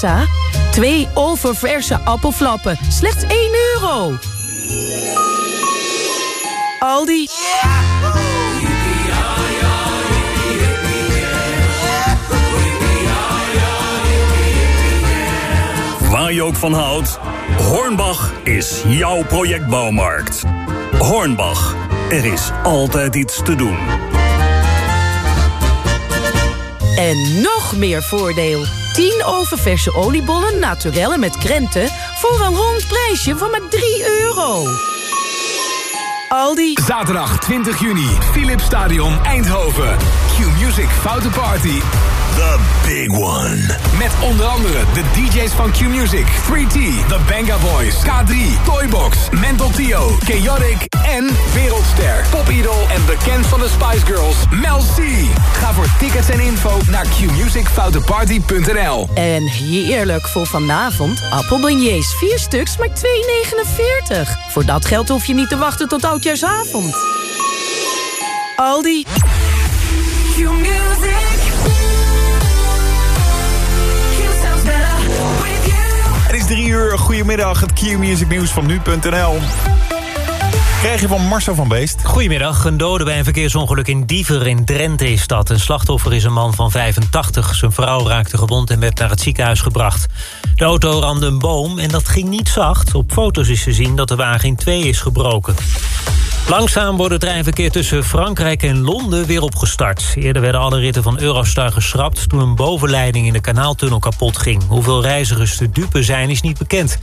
Plaza? Twee oververse appelflappen, slechts 1 euro. Aldi. Waar je ook van houdt, Hornbach is jouw projectbouwmarkt. Hornbach, er is altijd iets te doen. En nog meer voordeel. 10 oververse oliebollen naturellen met krenten... voor een rond prijsje van maar 3 euro. Aldi. Zaterdag 20 juni, Philips Stadion Eindhoven. Q-Music Foute Party. The big one. Met onder andere de DJ's van Q-Music, 3T, The Banga Boys, K3, Toybox, Mental Tio, Chaotic en Wereldster, Popidol en bekend van de Spice Girls, Mel C. Ga voor tickets en info naar qmusicfouteparty.nl. En heerlijk voor vanavond. Appelbeignets, 4 stuks, maar 2,49. Voor dat geld hoef je niet te wachten tot oudjaarsavond. Aldi. Het is drie uur. Goedemiddag. Het Q-music nieuws van nu.nl. Krijg je van Marcel van Beest. Goedemiddag. Een dode bij een verkeersongeluk in Diever in Drenthe dat. Een slachtoffer is een man van 85. Zijn vrouw raakte gewond en werd naar het ziekenhuis gebracht. De auto ramde een boom en dat ging niet zacht. Op foto's is te zien dat de wagen in twee is gebroken. Langzaam wordt het treinverkeer tussen Frankrijk en Londen weer opgestart. Eerder werden alle ritten van Eurostar geschrapt... toen een bovenleiding in de kanaaltunnel kapot ging. Hoeveel reizigers te dupe zijn is niet bekend.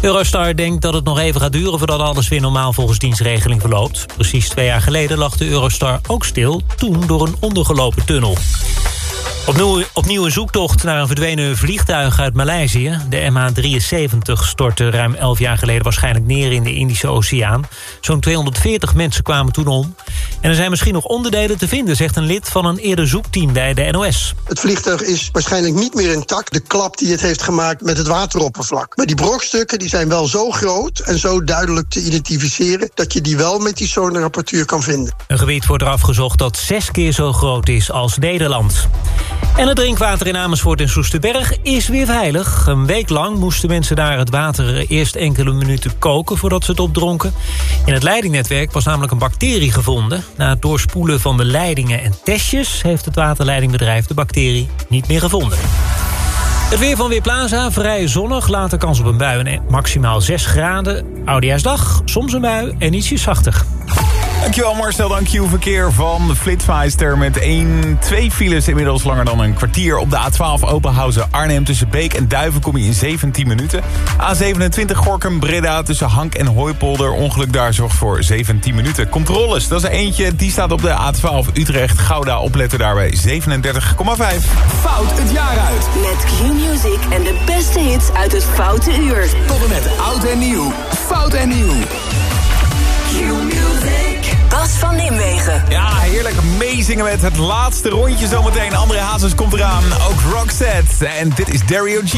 Eurostar denkt dat het nog even gaat duren... voordat alles weer normaal volgens dienstregeling verloopt. Precies twee jaar geleden lag de Eurostar ook stil... toen door een ondergelopen tunnel. Opnieuw, opnieuw een zoektocht naar een verdwenen vliegtuig uit Maleisië. De MH370 stortte ruim 11 jaar geleden waarschijnlijk neer in de Indische Oceaan. Zo'n 240 mensen kwamen toen om. En er zijn misschien nog onderdelen te vinden, zegt een lid van een eerder zoekteam bij de NOS. Het vliegtuig is waarschijnlijk niet meer intact. De klap die het heeft gemaakt met het wateroppervlak. Maar die brokstukken die zijn wel zo groot en zo duidelijk te identificeren... dat je die wel met die sonarapparatuur kan vinden. Een gebied wordt eraf gezocht dat zes keer zo groot is als Nederland. En het drinkwater in Amersfoort en Soesterberg is weer veilig. Een week lang moesten mensen daar het water eerst enkele minuten koken... voordat ze het opdronken. In het leidingnetwerk was namelijk een bacterie gevonden. Na het doorspoelen van de leidingen en testjes... heeft het waterleidingbedrijf de bacterie niet meer gevonden. Het weer van Weerplaza, vrij zonnig, later kans op een bui en maximaal 6 graden. Oudejaarsdag, soms een bui en ietsje zachter. Dankjewel Marcel, dank je verkeer van Flitsmeister... met 1, 2 files inmiddels langer dan een kwartier op de A12 Openhausen Arnhem. Tussen Beek en Duiven kom je in 17 minuten. A27 Gorkum Breda tussen Hank en Hooipolder. Ongeluk daar zorgt voor 17 minuten. Controles, dat is er eentje, die staat op de A12 Utrecht Gouda. Opletten daarbij 37,5. Fout het jaar uit. Met Q-Music en de beste hits uit het Foute Uur. Tot en met oud en nieuw. Fout en nieuw. Bas van Nimwegen. Ja, heerlijk meezingen met het laatste rondje zometeen. André Hazes komt eraan, ook Roxette. En dit is Dario G.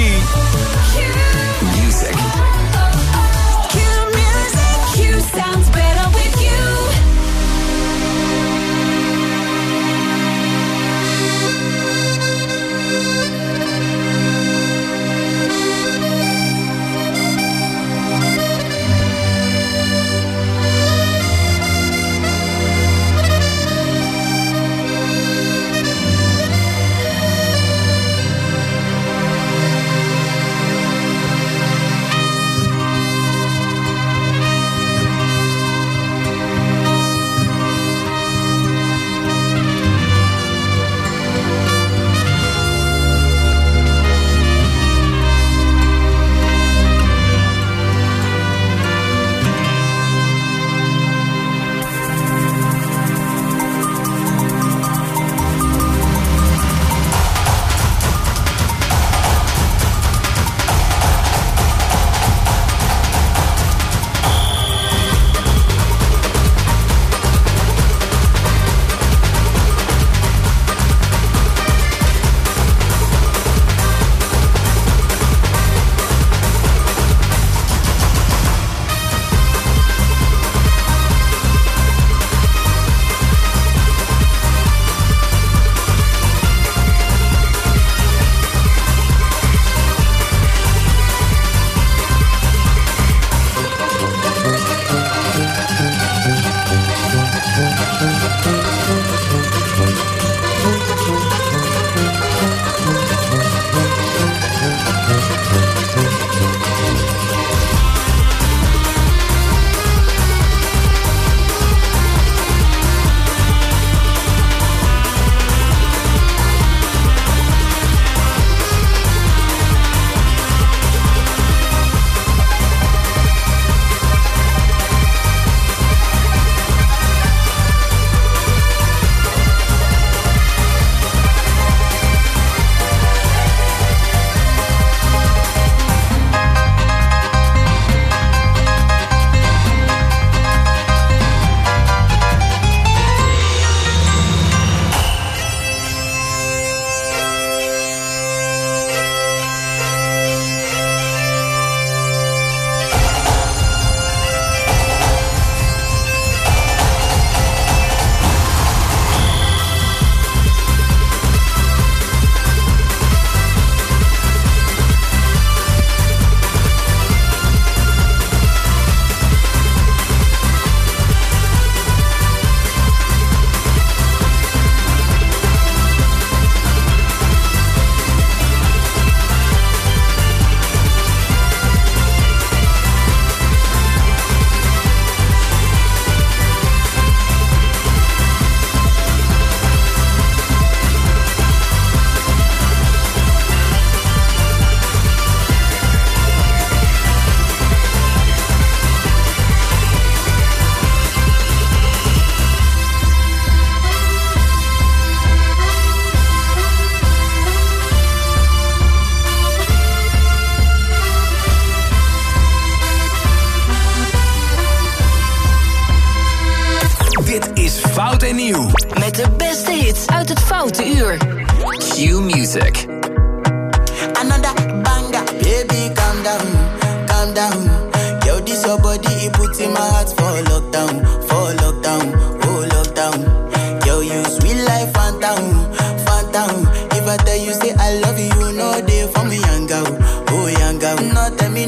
oh young girl. No, tell me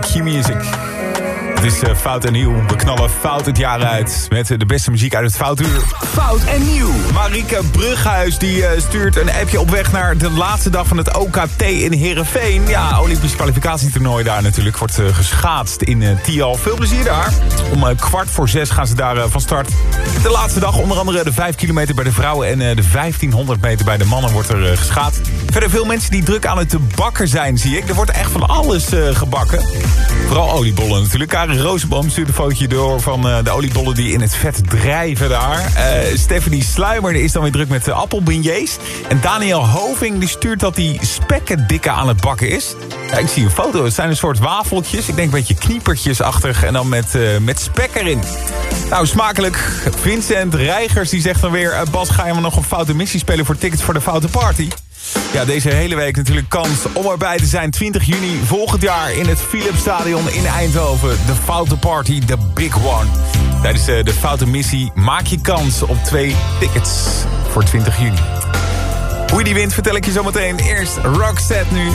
bij Q-Music. Het is eh, fout en nieuw. We knallen fout het jaar uit met eh, de beste muziek uit het foutuur. Fout en nieuw. Marieke Brughuis die eh, stuurt een appje op weg naar de laatste dag van het OKT in Heerenveen. Ja, Olympisch kwalificatietoernooi daar natuurlijk wordt geschaatst in Tial. Veel plezier daar. Om kwart voor zes gaan ze daar van start. De laatste dag onder andere de 5 kilometer bij de vrouwen en de 1500 meter bij de mannen wordt er geschaatst. Verder veel mensen die druk aan het bakken zijn, zie ik. Er wordt echt van alles eh, gebakken. Vooral oliebollen natuurlijk. Karin Rozenboom stuurt een fotootje door van eh, de oliebollen die in het vet drijven daar. Eh, Stephanie Sluimer is dan weer druk met de. En Daniel Hoving die stuurt dat hij spekken dikke aan het bakken is. Ik zie een foto. Het zijn een soort wafeltjes. Ik denk een beetje kniepertjes-achtig. En dan met, met spek erin. Nou, smakelijk. Vincent Reigers die zegt dan weer... Bas, ga je maar nog een foute missie spelen voor tickets voor de foute party? Ja, deze hele week natuurlijk kans om erbij te zijn. 20 juni volgend jaar in het Philipsstadion in Eindhoven. De Foute Party, the big one. Tijdens eh, de Foute Missie maak je kans op twee tickets voor 20 juni. Hoe je die wint vertel ik je zometeen. Eerst Rockset nu.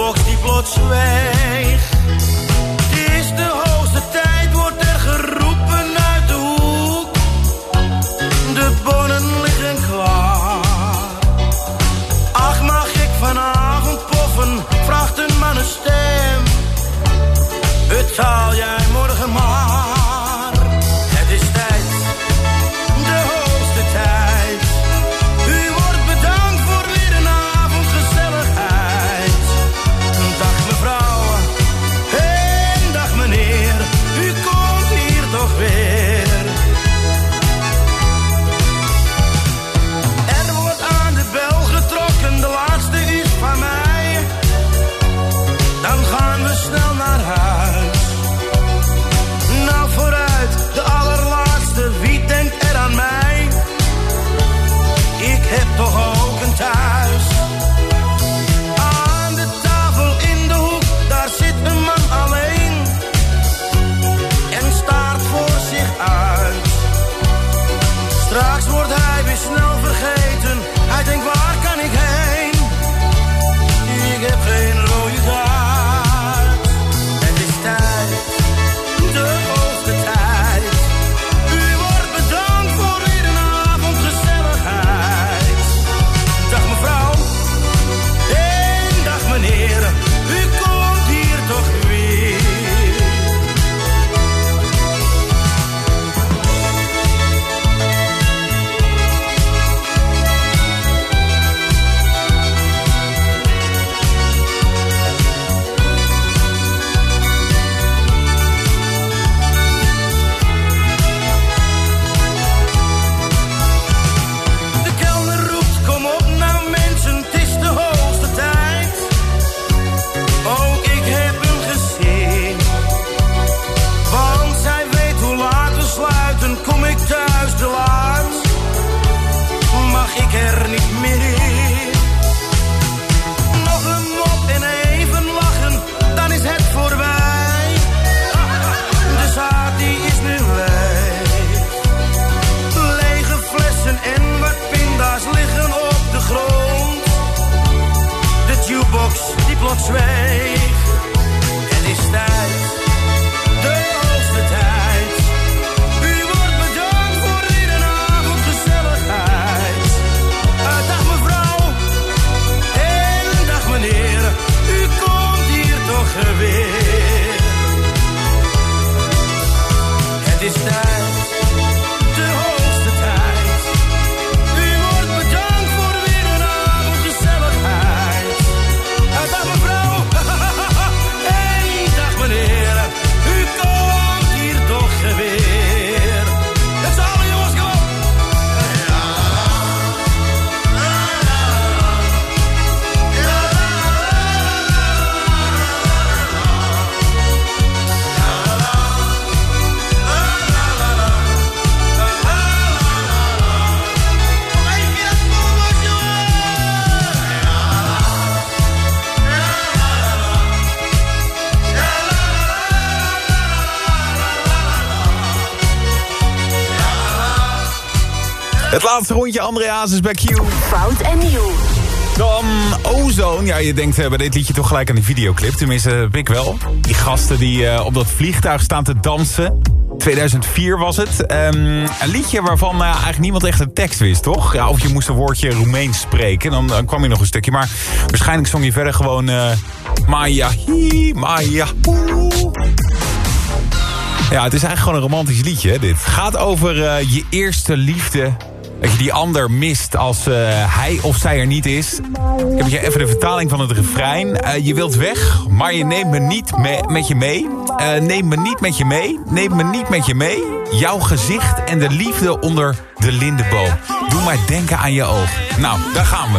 Een jukebox die plots zweegt. Laatste rondje, André Hazes bij Q. Fout en nieuw. Dan Ozone. Ja, je denkt eh, bij dit liedje toch gelijk aan die videoclip. Tenminste, heb ik wel. Die gasten die eh, op dat vliegtuig staan te dansen. 2004 was het. Ehm, een liedje waarvan eh, eigenlijk niemand echt de tekst wist, toch? Ja, of je moest een woordje Roemeens spreken. Dan, dan kwam je nog een stukje. Maar waarschijnlijk zong je verder gewoon... eh Maya hi, Maya. Ja, het is eigenlijk gewoon een romantisch liedje, hè, dit. Gaat over eh, je eerste liefde. Dat je die ander mist als eh, hij of zij er niet is. Ik heb je even de vertaling van het refrein. Eh, je wilt weg, maar je neemt me niet me- met je mee. Eh, neem me niet met je mee. Neem me niet met je mee. Jouw gezicht en de liefde onder de lindenboom. Doe maar denken aan je oog. Nou, daar gaan we.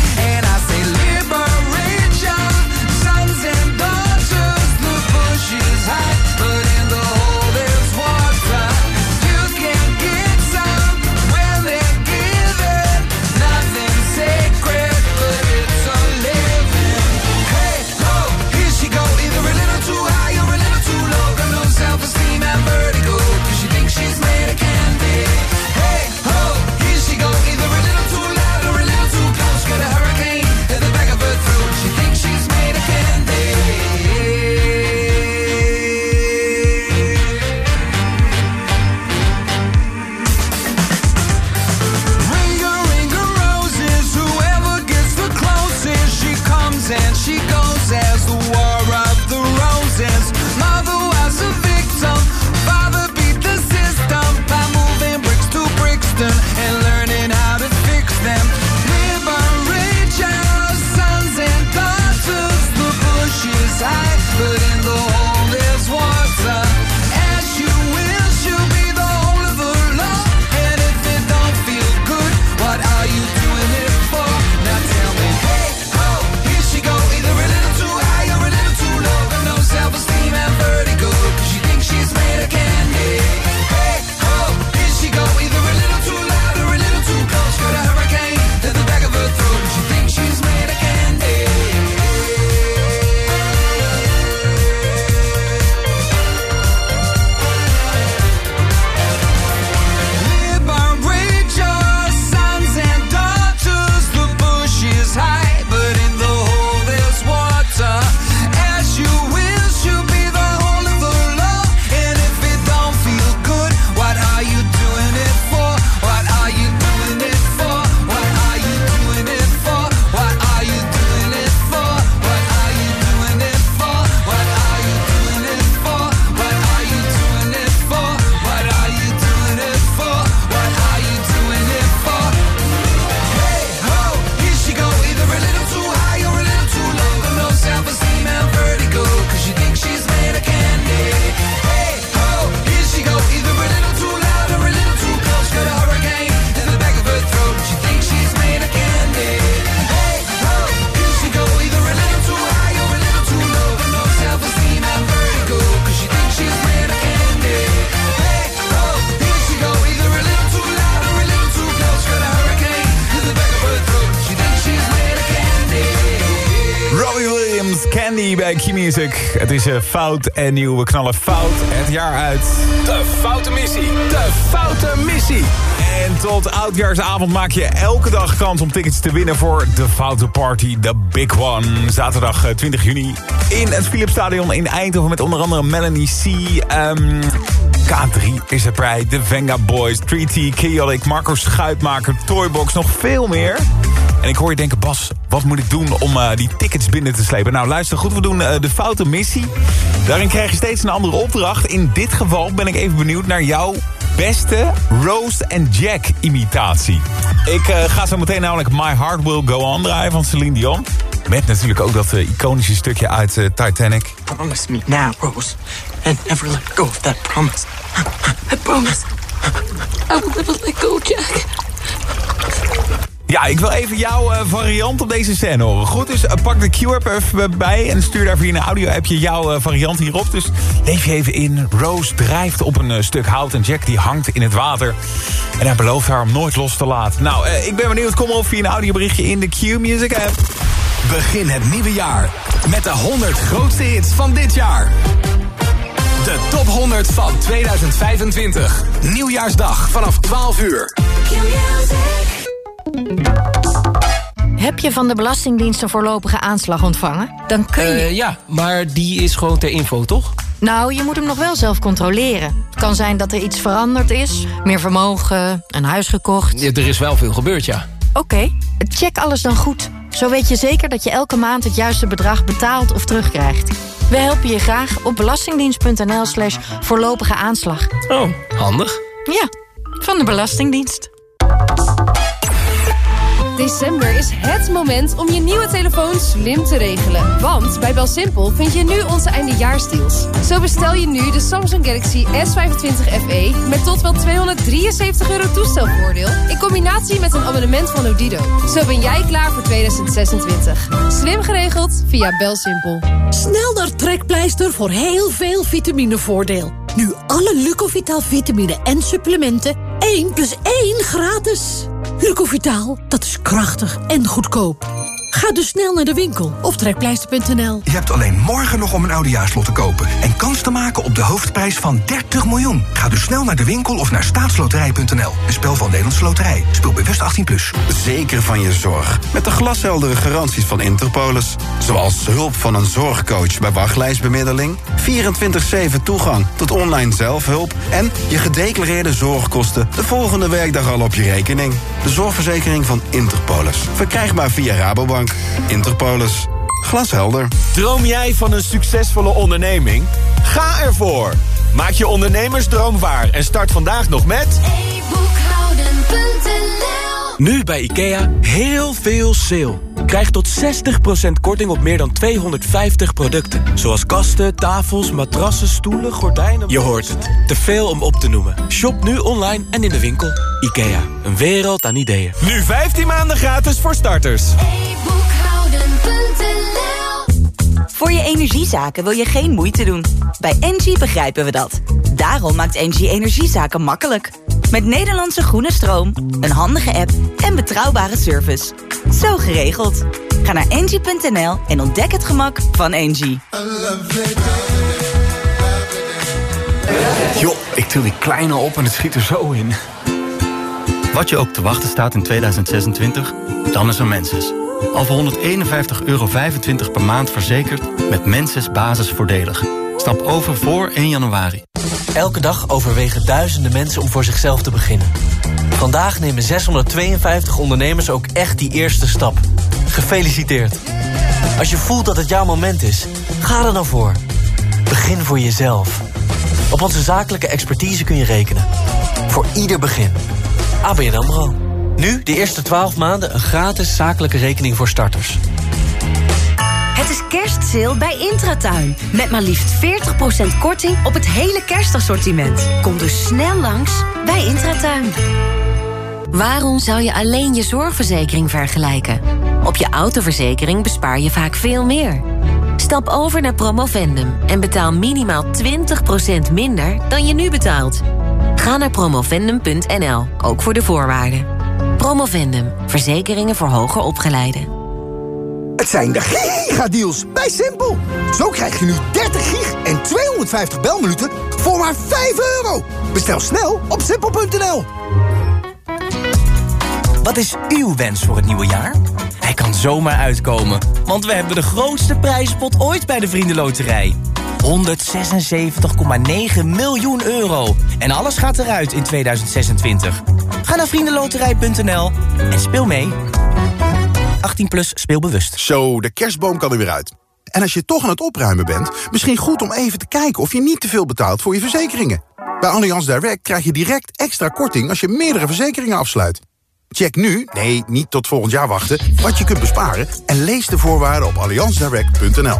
Het is eh, fout en nieuw. We knallen fout het jaar uit. De Foute Missie. De Foute Missie. En tot oudjaarsavond maak je elke dag kans om tickets te winnen voor de Foute Party, the big one. Zaterdag eh, 20 juni in het Philipsstadion in Eindhoven met onder andere Melanie C. ehm, K3 is erbij, de Venga Boys, 3T, Chaotic, Marco Schuitmaker, Toybox, nog veel meer. En ik hoor je denken, Bas, wat moet ik doen om eh, die tickets binnen te slepen? Nou, luister goed, we doen eh, de foute missie. Daarin krijg je steeds een andere opdracht. In dit geval ben ik even benieuwd naar jouw beste Rose and Jack imitatie. Ik eh, ga zo meteen namelijk My Heart Will Go On draaien van Celine Dion. Met natuurlijk ook dat iconische stukje uit Titanic. Promise me now, Rose, and never let go of that promise. I promise. I will never let go, Jack. Ja, ik wil even jouw eh, variant op deze scène horen. Goed, dus eh, pak de QR-app even bij en stuur daar via een audio-appje jouw eh, variant hierop. Dus leef je even in. Rose drijft op een stuk hout en Jack die hangt in het water. En hij belooft haar om nooit los te laten. Nou, ik ben benieuwd. Kom op via een audioberichtje in de Q-Music app. Begin het nieuwe jaar met de 100 grootste hits van dit jaar. De top 100 van 2025. Nieuwjaarsdag vanaf 12 uur. Heb je van de Belastingdienst een voorlopige aanslag ontvangen? Dan kun je... Eh, ja, maar die is gewoon ter info, toch? Nou, je moet hem nog wel zelf controleren. Het kan zijn dat er iets veranderd is. Meer vermogen, een huis gekocht. Ja, er is wel veel gebeurd, ja. Oké, check alles dan goed. Zo weet je zeker dat je elke maand het juiste bedrag betaalt of terugkrijgt. We helpen je graag op belastingdienst.nl slash voorlopige aanslag. Oh, handig. Ja, van de Belastingdienst. December is het moment om je nieuwe telefoon slim te regelen. Want bij Belsimpel vind je nu onze eindejaarsdeals. Zo bestel je nu de Samsung Galaxy S25 FE met tot wel 273 euro toestelvoordeel... in combinatie met een abonnement van Odido. Zo ben jij klaar voor 2026. Slim geregeld via Belsimpel. Snel naar Trekpleister voor heel veel vitaminevoordeel. Nu alle Lucovitaal vitamine en supplementen 1 plus 1 gratis. Lucovitaal, dat is krachtig en goedkoop. Ga dus snel naar de winkel of trekpleister.nl. Je hebt alleen morgen nog om een oudejaarslot te kopen... en kans te maken op de hoofdprijs van 30 miljoen. Ga dus snel naar de winkel of naar staatsloterij.nl. Een spel van Nederlandse Loterij. Speel bewust 18+. Plus. Zeker van je zorg. Met de glasheldere garanties van Interpolis. Zoals hulp van een zorgcoach bij wachtlijstbemiddeling... 24-7 toegang tot online zelfhulp... en je gedeclareerde zorgkosten de volgende werkdag al op je rekening. De zorgverzekering van Interpolis. Verkrijgbaar via Rabobank. Interpolis. Glashelder. Droom jij van een succesvolle onderneming? Ga ervoor! Maak je ondernemersdroom waar en start vandaag nog met... Nu bij IKEA heel veel sale. Krijg tot 60% korting op meer dan 250 producten. Zoals kasten, tafels, matrassen, stoelen, gordijnen... Je hoort het. Te veel om op te noemen. Shop nu online en in de winkel. IKEA. Een wereld aan ideeën. Nu 15 maanden gratis voor starters. Voor je energiezaken wil je geen moeite doen. Bij Engie begrijpen we dat. Daarom maakt Engie energiezaken makkelijk. Met Nederlandse groene stroom, een handige app en betrouwbare service. Zo geregeld. Ga naar engie.nl en ontdek het gemak van Engie. Joh, ik til die kleine op en het schiet er zo in. Wat je ook te wachten staat in 2026, dan is er Menses. Al voor 151,25 euro per maand verzekerd met Menses basisvoordelig. Stap over voor 1 januari. Elke dag overwegen duizenden mensen om voor zichzelf te beginnen. Vandaag nemen 652 ondernemers ook echt die eerste stap. Gefeliciteerd. Als je voelt dat het jouw moment is, ga er dan voor. Begin voor jezelf. Op onze zakelijke expertise kun je rekenen. Voor ieder begin. ABN AMRO. Nu de eerste 12 maanden een gratis zakelijke rekening voor starters. Het is kerstsale bij Intratuin. Met maar liefst 40% korting op het hele kerstassortiment. Kom dus snel langs bij Intratuin. Waarom zou je alleen je zorgverzekering vergelijken? Op je autoverzekering bespaar je vaak veel meer. Stap over naar Promovendum en betaal minimaal 20% minder dan je nu betaalt. Ga naar promovendum.nl, ook voor de voorwaarden. Promovendum, verzekeringen voor hoger opgeleiden. Het zijn de gigadeals bij Simpel. Zo krijg je nu 30 gig en 250 belminuten voor maar 5 euro. Bestel snel op simpel.nl. Wat is uw wens voor het nieuwe jaar? Hij kan zomaar uitkomen, want we hebben de grootste prijzenpot ooit bij de Vriendenloterij. 176,9 miljoen euro. En alles gaat eruit in 2026. Ga naar vriendenloterij.nl en speel mee. 18 plus speelbewust. Zo, de kerstboom kan er weer uit. En als je toch aan het opruimen bent, misschien goed om even te kijken of je niet te veel betaalt voor je verzekeringen. Bij Allianz Direct krijg je direct extra korting als je meerdere verzekeringen afsluit. Check nu, nee, niet tot volgend jaar wachten, wat je kunt besparen... en lees de voorwaarden op allianzdirect.nl.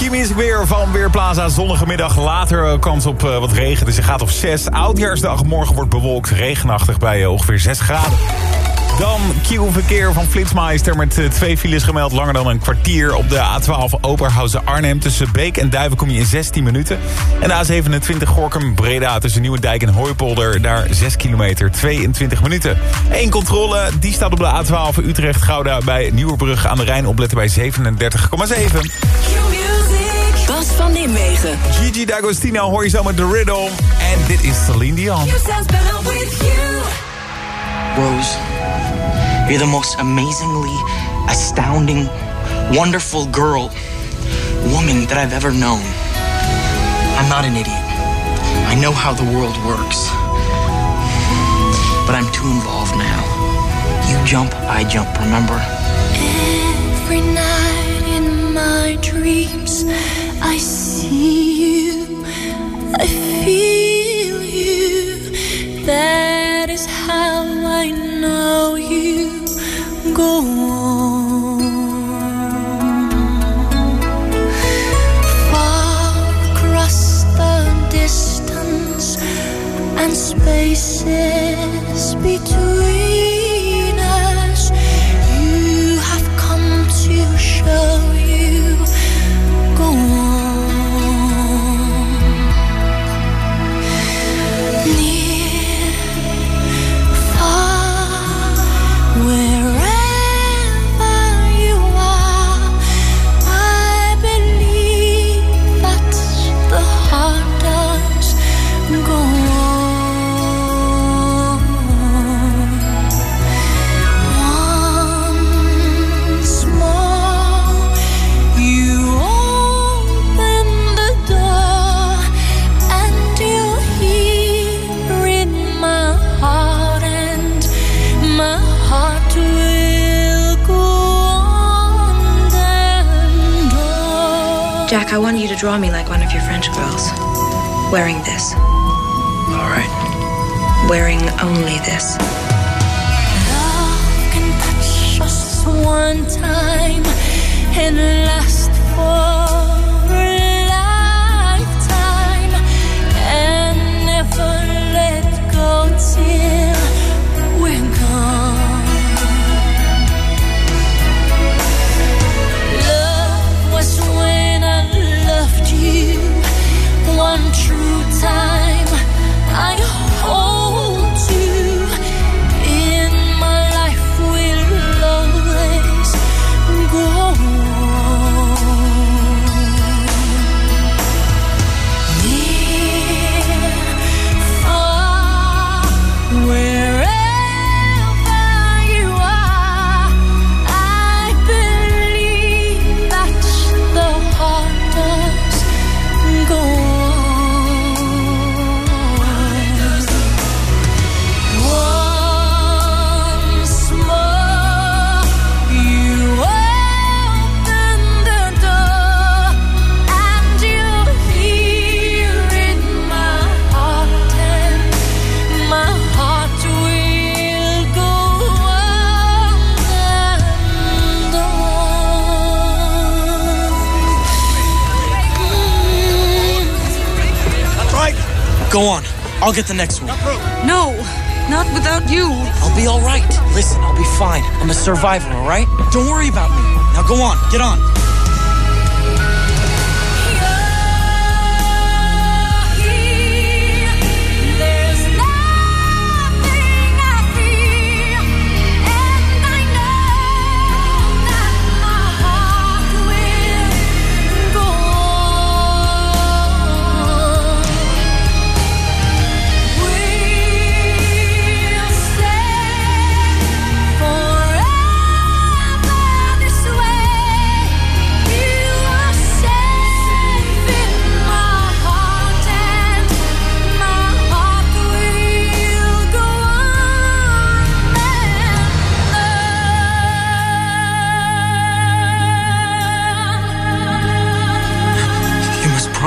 Kimi is weer van Weerplaza. Zonnige middag, later eh, kans op uh, wat regen. Dus je gaat op 6. Oudjaarsdag, morgen wordt bewolkt, regenachtig bij uh, ongeveer 6 graden. Dan Q-verkeer van Flitsmeister met twee files gemeld. Langer dan een kwartier op de A12 Oberhausen-Arnhem. Tussen Beek en Duiven kom je in 16 minuten. En de A27 Gorkum-Breda tussen Nieuwendijk en Hooipolder. Daar 6 kilometer, 22 minuten. Eén controle, die staat op de A12 Utrecht-Gouda bij Nieuwerbrug aan de Rijn. Opletten bij 37,7. Bas van Nimwegen. Gigi D'Agostino hoor je zo met The Riddle. En dit is Celine Dion. Rose, you're the most amazingly astounding, wonderful girl, woman that I've ever known. I'm not an idiot. I know how the world works. But I'm too involved now. You jump, I jump, remember? Every night in my dreams, I see you, I feel you. That is how I know you go on. Far across the distance and spaces between Wearing this. All right. Wearing only this. Love can touch us one time and last for 항상 Go on. I'll get the next one. No, not without you. I'll be all right. Listen, I'll be fine. I'm a survivor, all right? Don't worry about me. Now go on. Get on.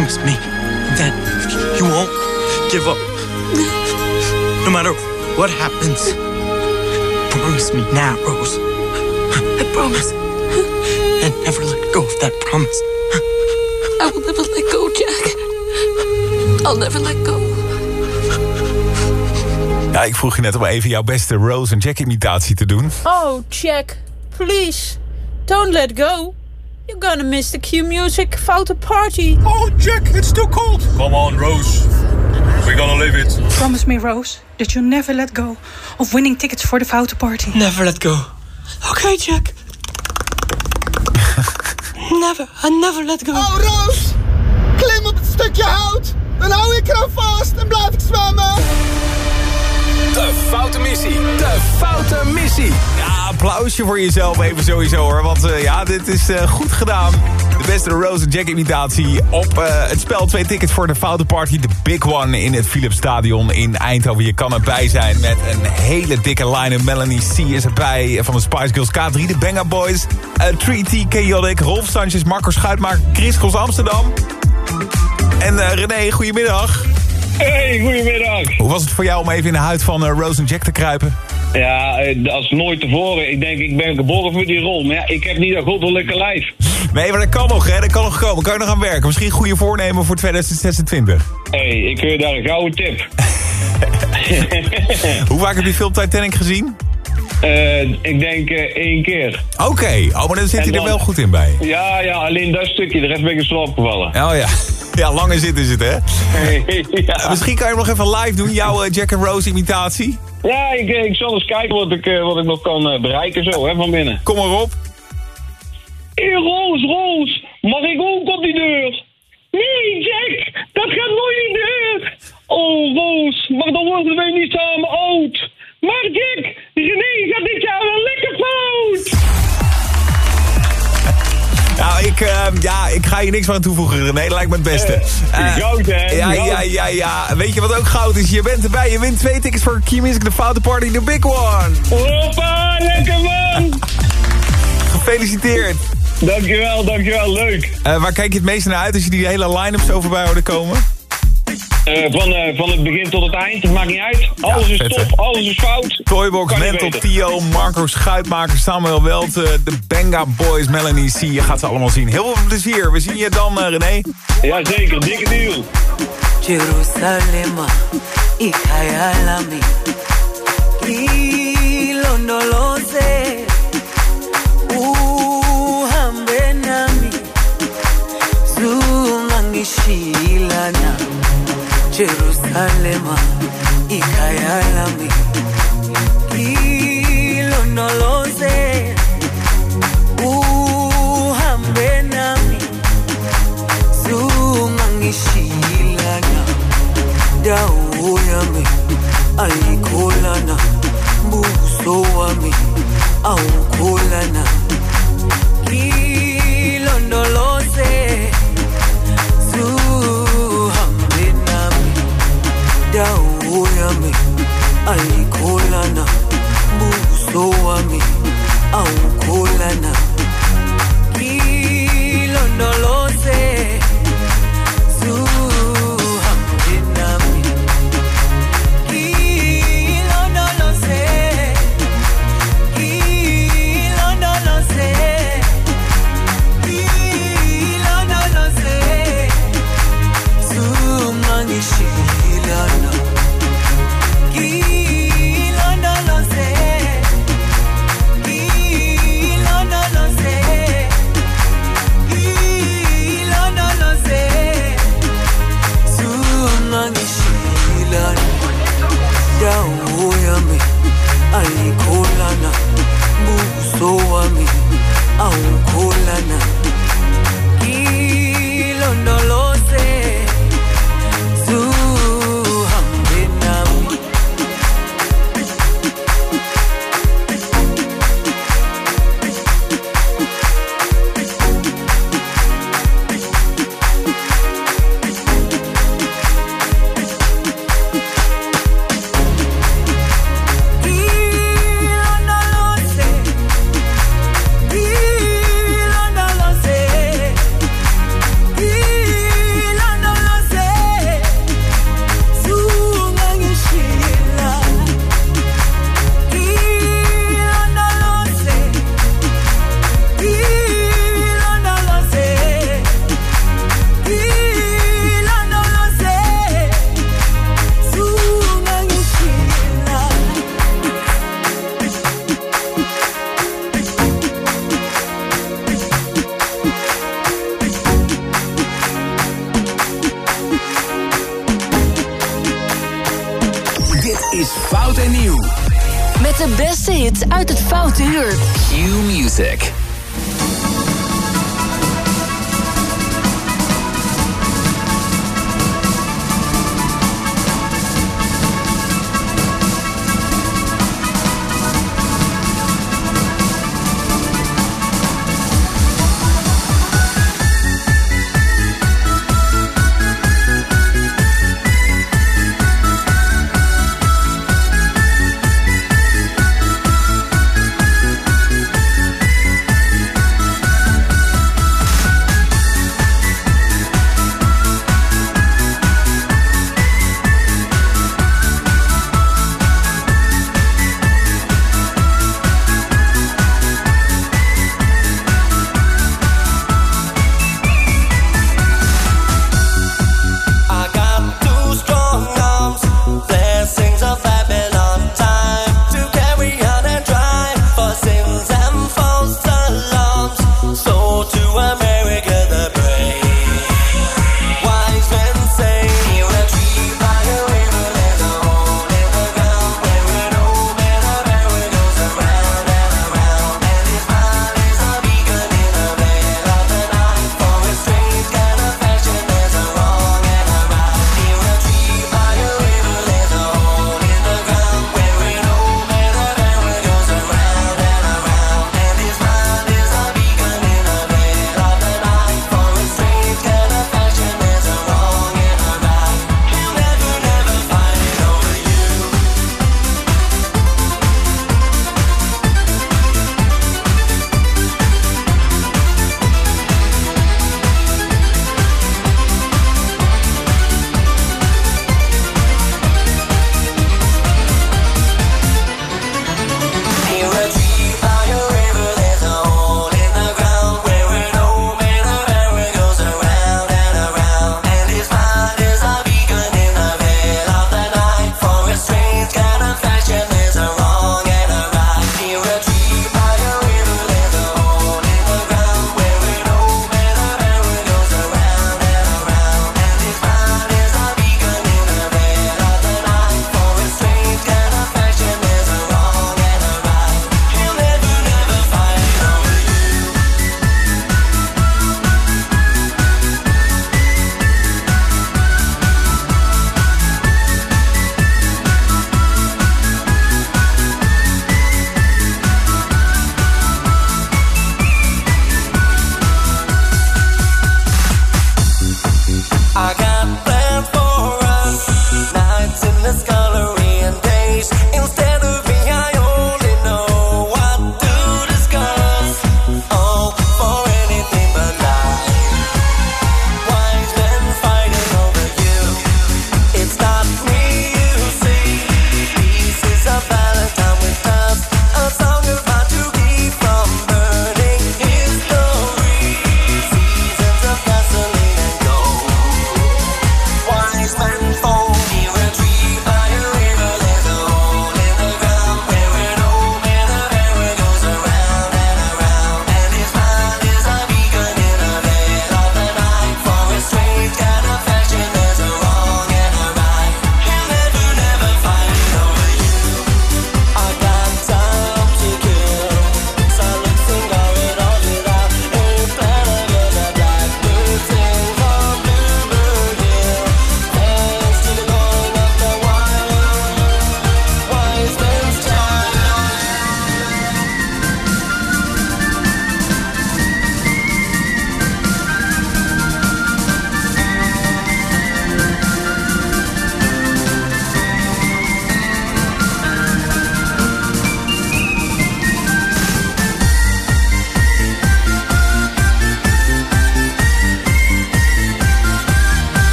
Promise me that you won't give up. No matter what happens. Promise me now, Rose. I promise. And never let go of that promise. I will never let go, Jack. I'll never let go. Ja, ik vroeg je net om even jouw beste Rose en Jack imitatie te doen. Oh, Jack, please, don't let go. Gonna miss the Q Music Foute Party. Oh, Jack, it's too cold. Come on, Rose. We're gonna live it. Promise me, Rose, that you'll never let go of winning tickets for the Foute Party. Never let go. Okay, Jack. never, I never let go. Oh, Roos! Klim op het stukje hout. Dan hou ik eraan vast en blijf ik zwemmen. De foute missie. De foute missie. Applausje voor jezelf even sowieso hoor. Want eh, ja, dit is eh, goed gedaan. De beste Rose Jack imitatie op eh, het spel. Twee tickets voor de foute party. De big one in het Philips Stadion in Eindhoven. Je kan erbij zijn met een hele dikke line. Melanie C is erbij van de Spice Girls. K3, de Banga Boys. 3T Chaotic. Rolf Sanchez, Marco Schuitmaker. Chris Kos Amsterdam. En René, goedemiddag. Hey, goedemiddag. Hoe was het voor jou om even in de huid van Rose Jack te kruipen? Ja, eh, als nooit tevoren. Ik denk, ik ben geboren voor die rol. Maar ja, ik heb niet een goddelijke lijf. Nee, maar dat kan nog, hè? Dat kan nog komen. Kan je nog aan werken? Misschien goede voornemen voor 2026. Hé, hey, ik keur daar een gouden tip. Hoe vaak heb je film Titanic gezien? Eh, ik denk eh, één keer. Oké, oh, maar dan zit En hij er wel goed in bij. Ja, ja, alleen dat stukje. De rest ben ik in slaap gevallen. Oh ja. Ja, lange zit is het, hè? ja. Eh, Misschien kan je hem nog even live doen, jouw eh, Jack and Rose imitatie. Ja, ik, ik zal eens kijken wat ik, eh, wat ik nog kan eh, bereiken zo, hè, van binnen. Kom maar op. Hé, Roos, Roos, mag ik ook op die deur? Nee, Jack, dat gaat nooit in de deur. Oh, Roos, maar dan worden wij niet samen oud. Maar Jack, René gaat dit jaar wel lekker fout. Nou, ik, eh, ja, ik ga hier niks van toevoegen, René. Lijkt me het beste. Eh, goud, hè? Ja, ja, ja, ja. Weet je wat ook goud is? Je bent erbij. Je wint twee tickets voor Key Music, de Foute Party, de big one. Hoppa, lekker man. Gefeliciteerd. Dankjewel, dankjewel, leuk. Eh, waar kijk je het meest naar uit als je die hele line-up zo voorbij hoorde komen? Eh, van, eh, van het begin tot het eind, het maakt niet uit. Alles is vet, hè? top, alles is fout. Toybox, Mental. Tio, Marco Schuitmaker, Samuel Welt, eh, de Benga Boys, Melanie C. Je gaat ze allemaal zien. Heel veel plezier. We zien je dan, René. Ja, zeker. Dikke deal. Jerusalema, ilondoloze uhambe nami zungangishilana Jerusalema, ikhaya lami ilondoloze uhambe nami zungangishilana dawo yami ayikholana buso wami awukholana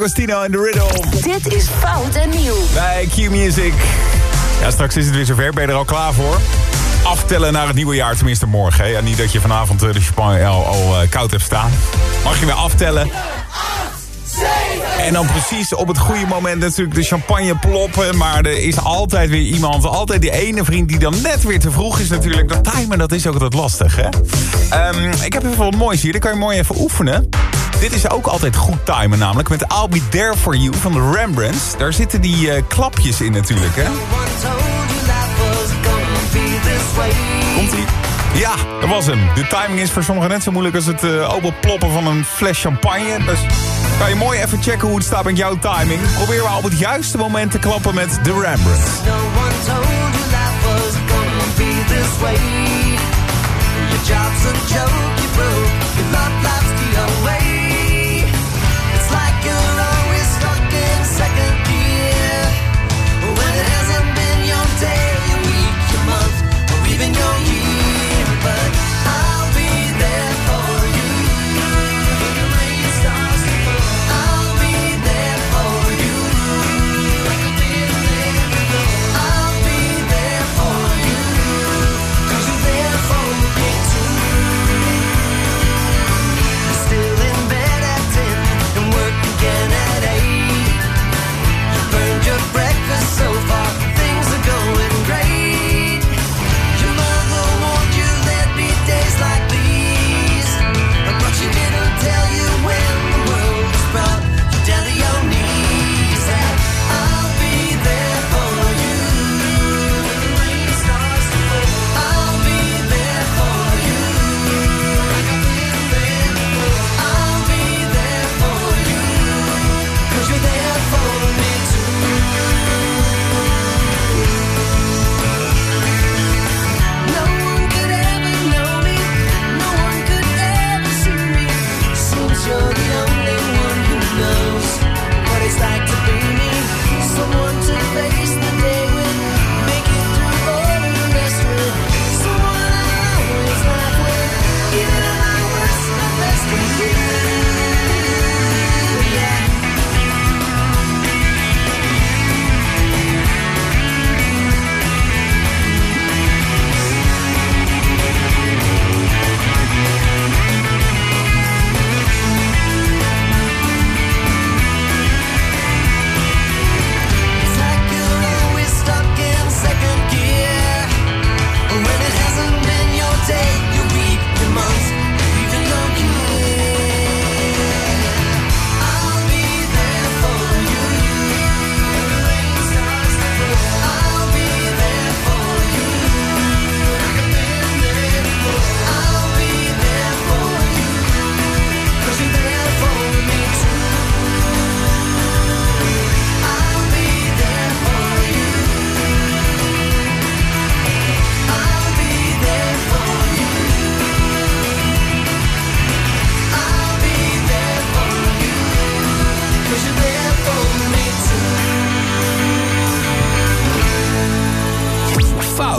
D'Agostino en The Riddle. Dit is Fout en Nieuw. Bij Q-Music. Ja, straks is het weer zover. Ben je er al klaar voor? Aftellen naar het nieuwe jaar, tenminste morgen. Hè? En niet dat je vanavond eh, de champagne al, al eh, koud hebt staan. Mag je weer aftellen. En dan precies op het goede moment natuurlijk de champagne ploppen. Maar er is altijd weer iemand, altijd die ene vriend die dan net weer te vroeg is natuurlijk. Dat timen, dat is ook altijd lastig, hè? Ehm, ik heb even wat moois hier, Dan kan je mooi even oefenen. Dit is ook altijd goed timen namelijk. Met I'll Be There For You van de Rembrandts. Daar zitten die eh, klapjes in natuurlijk, hè? Komt-ie? Ja, dat was hem. De timing is voor sommigen net zo moeilijk als het uh, openploppen van een fles champagne. Dus kan je mooi even checken hoe het staat met jouw timing. Probeer maar op het juiste moment te klappen met de Rembrandt.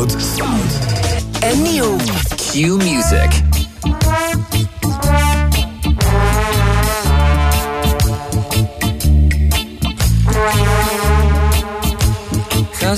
Fout. En nieuw. Q Music. Ga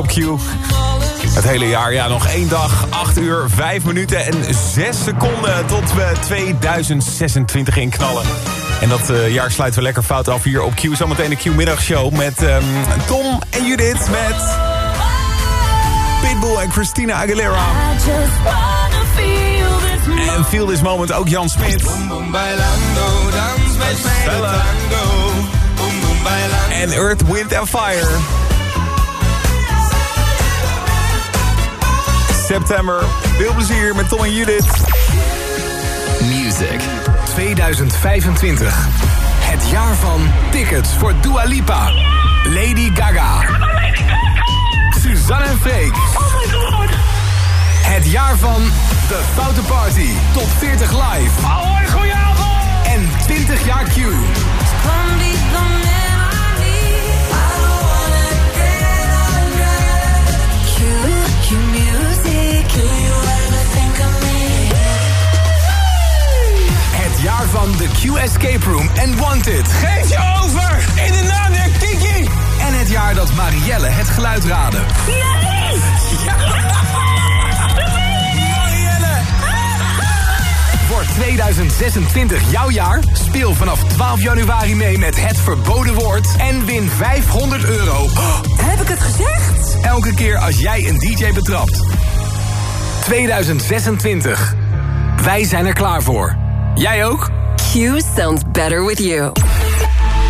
muziek op Q. Het hele jaar, ja, nog één dag, 8 uur, 5 minuten en 6 seconden... tot we 2026 inknallen. En dat eh, jaar sluiten we lekker fout af hier op Q. Zometeen de Q-middagshow met ehm, Tom en Judith met... Pitbull en Christina Aguilera. En Feel This Moment ook Jan Smit. En Earth, Wind and Fire. September. Veel plezier met Tom en Judith. Music 2025. Het jaar van tickets voor Dua Lipa. Lady Gaga. Suzanne en Freek. Het jaar van The Foute Party. Top 40 live. Ahoy, goedenavond. En 20 jaar Q. Geef je over in de naam der Kiki. En het jaar dat Marielle het geluid raadde. Ja. Marielle. Wordt 2026 jouw jaar? Speel vanaf 12 januari mee met Het Verboden Woord en win 500 euro. heb ik het gezegd? Elke keer als jij een DJ betrapt. 2026. Wij zijn er klaar voor. Jij ook? Q sounds better with you.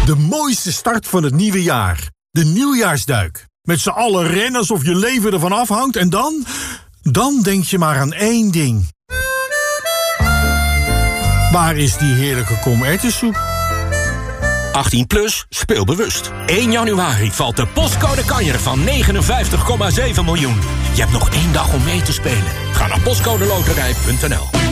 De mooiste start van het nieuwe jaar. De nieuwjaarsduik. Met z'n allen rennen alsof je leven ervan afhangt en dan... Dan denk je maar aan één ding. Waar is die heerlijke komertensoep? 18 plus, speel bewust. 1 januari valt de postcode kanjer van 59,7 miljoen. Je hebt nog één dag om mee te spelen. Ga naar postcodeloterij.nl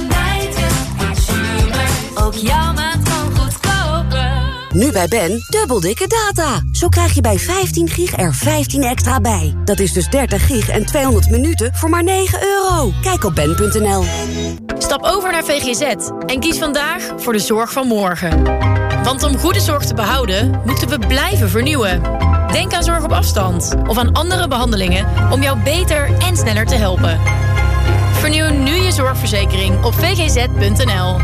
Ook jouw maand kan goedkoper. Nu bij Ben, dubbel dikke data. Zo krijg je bij 15 gig er 15 extra bij. Dat is dus 30 gig en 200 minuten voor maar 9 euro. Kijk op ben.nl. Stap over naar VGZ en kies vandaag voor de zorg van morgen. Want om goede zorg te behouden, moeten we blijven vernieuwen. Denk aan zorg op afstand of aan andere behandelingen om jou beter en sneller te helpen. Vernieuw nu je zorgverzekering op vgz.nl.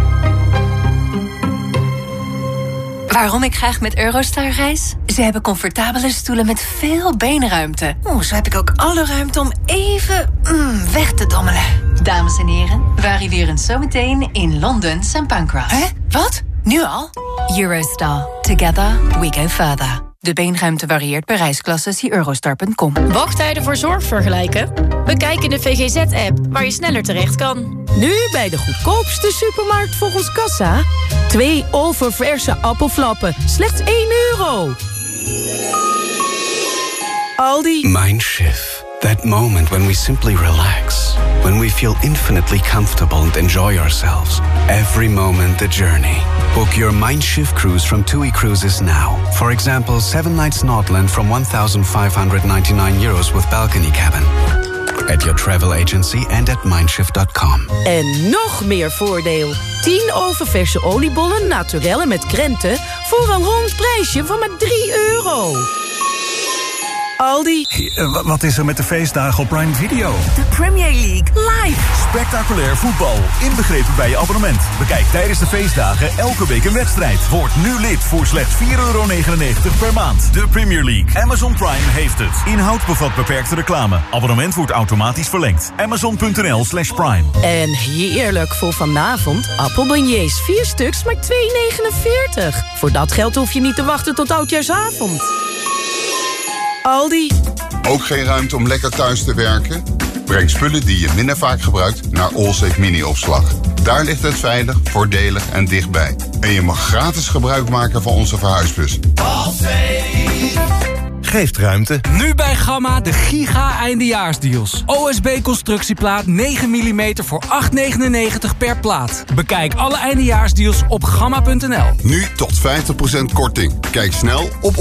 Waarom ik graag met Eurostar reis? Ze hebben comfortabele stoelen met veel beenruimte. Oeh, zo heb ik ook alle ruimte om even mm, weg te dommelen. Dames en heren, we arriveren zometeen in Londen St. Pancras. Hè? Wat? Nu al? Eurostar. Together we go further. De beenruimte varieert per reisklasse. Zie eurostar.com. Wachttijden voor zorg vergelijken? Bekijk in de VGZ-app waar je sneller terecht kan. Nu bij de goedkoopste supermarkt volgens Kassa. Twee oververse appelflappen, slechts 1 euro. Aldi. Mindshift. That moment when we simply relax. When we feel infinitely comfortable and enjoy ourselves. Every moment the journey. Book your Mindshift cruise from TUI Cruises now. For example, 7 nights Nordland from 1,599 euros with balcony cabin. At your travel agency and at mindshift.com. En nog meer voordeel. 10 oververse oliebollen naturellen met krenten... voor een rond prijsje van maar 3 euro. Aldi. Eh, Wat is er met de feestdagen op Prime Video? De Premier League live. Spectaculair voetbal, inbegrepen bij je abonnement. Bekijk tijdens de feestdagen elke week een wedstrijd. Word nu lid voor slechts 4,99 euro per maand. De Premier League. Amazon Prime heeft het. Inhoud bevat beperkte reclame. Abonnement wordt automatisch verlengd. Amazon.nl slash prime. En heerlijk voor vanavond. Appelbeignets, 4 stuks, maar 2,49. Voor dat geld hoef je niet te wachten tot oudjaarsavond. Aldi. Ook geen ruimte om lekker thuis te werken? Breng spullen die je minder vaak gebruikt naar Allsafe Mini-opslag. Daar ligt het veilig, voordelig en dichtbij. En je mag gratis gebruik maken van onze verhuisbus. Geeft ruimte. Nu bij Gamma de giga eindejaarsdeals. OSB constructieplaat 9 mm voor 8,99 per plaat. Bekijk alle eindejaarsdeals op gamma.nl. Nu tot 50% korting. Kijk snel op